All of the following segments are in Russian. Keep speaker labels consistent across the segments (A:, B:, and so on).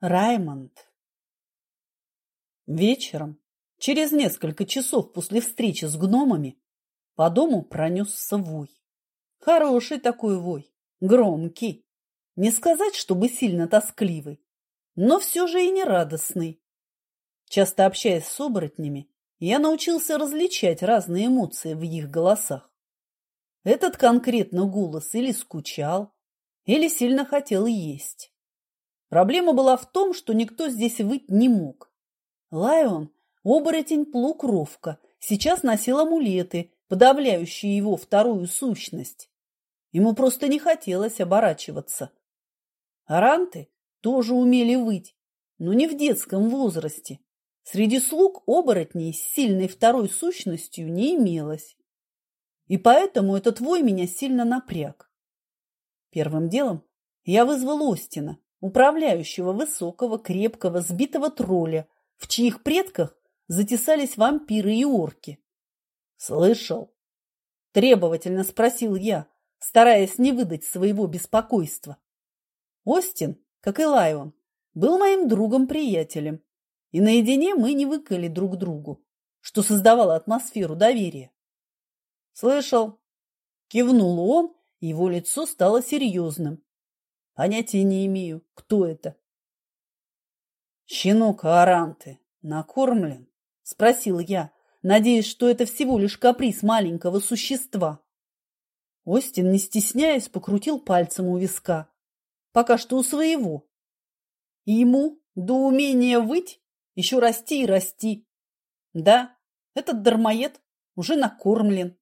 A: Раймонд. Вечером, через несколько часов после встречи с гномами, по дому пронесся вой. Хороший такой вой, громкий. Не сказать, чтобы сильно тоскливый, но все же и не радостный. Часто общаясь с оборотнями, я научился различать разные эмоции в их голосах. Этот конкретно голос или скучал, или сильно хотел есть. Проблема была в том, что никто здесь выть не мог. Лайон, оборотень-полукровка, сейчас носил амулеты, подавляющие его вторую сущность. Ему просто не хотелось оборачиваться. Аранты тоже умели выть, но не в детском возрасте. Среди слуг оборотней с сильной второй сущностью не имелось. И поэтому этот вой меня сильно напряг. Первым делом я вызвал Остина, управляющего высокого, крепкого, сбитого тролля, в чьих предках затесались вампиры и орки. «Слышал?» – требовательно спросил я, стараясь не выдать своего беспокойства. Остин, как и Лайон, был моим другом-приятелем, и наедине мы не выкали друг другу, что создавало атмосферу доверия. «Слышал?» – кивнул он, и его лицо стало серьезным. Понятия не имею, кто это. Щенок Аранты накормлен? Спросил я, надеясь, что это всего лишь каприз маленького существа. Остин, не стесняясь, покрутил пальцем у виска. Пока что у своего. И ему до умения выть еще расти и расти. Да, этот дармоед уже накормлен.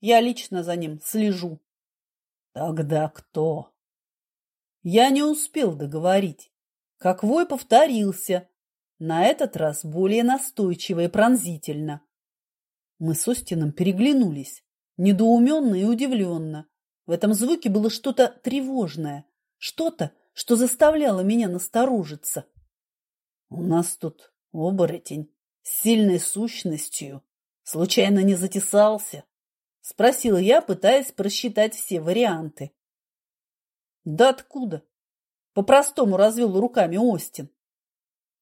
A: Я лично за ним слежу. Тогда кто? Я не успел договорить, как вой повторился, на этот раз более настойчиво и пронзительно. Мы с Остином переглянулись, недоуменно и удивленно. В этом звуке было что-то тревожное, что-то, что заставляло меня насторожиться. У нас тут оборотень с сильной сущностью. Случайно не затесался? Спросила я, пытаясь просчитать все варианты. Да откуда? По-простому развел руками Остин.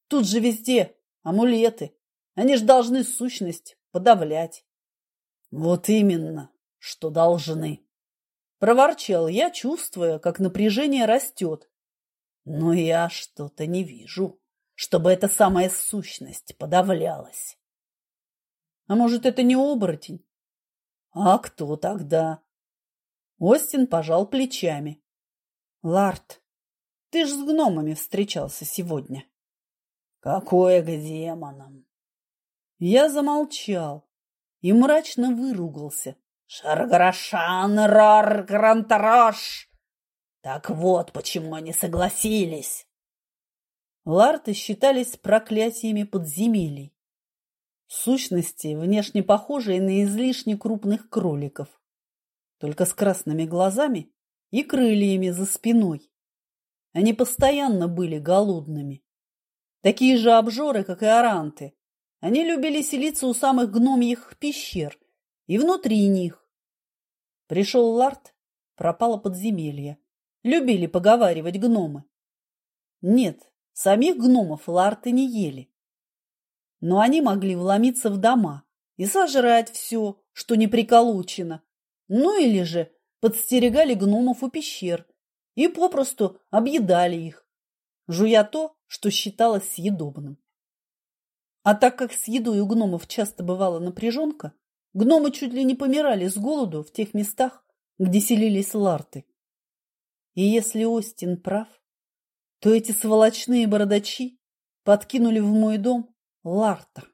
A: Тут же везде амулеты. Они же должны сущность подавлять. Вот именно, что должны. Проворчал я, чувствуя, как напряжение растет. Но я что-то не вижу, чтобы эта самая сущность подавлялась. А может, это не оборотень? А кто тогда? Остин пожал плечами. Ларт, ты ж с гномами встречался сегодня. Какое к демонам? Я замолчал и мрачно выругался. Шаргарашан, рар, грантараш! Так вот, почему они согласились. Ларты считались проклятиями подземелий. Сущности, внешне похожие на излишне крупных кроликов, только с красными глазами и крыльями за спиной. Они постоянно были голодными. Такие же обжоры, как и оранты. Они любили селиться у самых гномьих пещер и внутри них. Пришел Ларт, пропало подземелье. Любили поговаривать гномы. Нет, самих гномов ларты не ели. Но они могли вломиться в дома и сожрать все, что не приколочено. Ну или же подстерегали гномов у пещер и попросту объедали их, жуя то, что считалось съедобным. А так как с едой у гномов часто бывала напряженка, гномы чуть ли не помирали с голоду в тех местах, где селились ларты. И если Остин прав, то эти сволочные бородачи подкинули в мой дом ларта.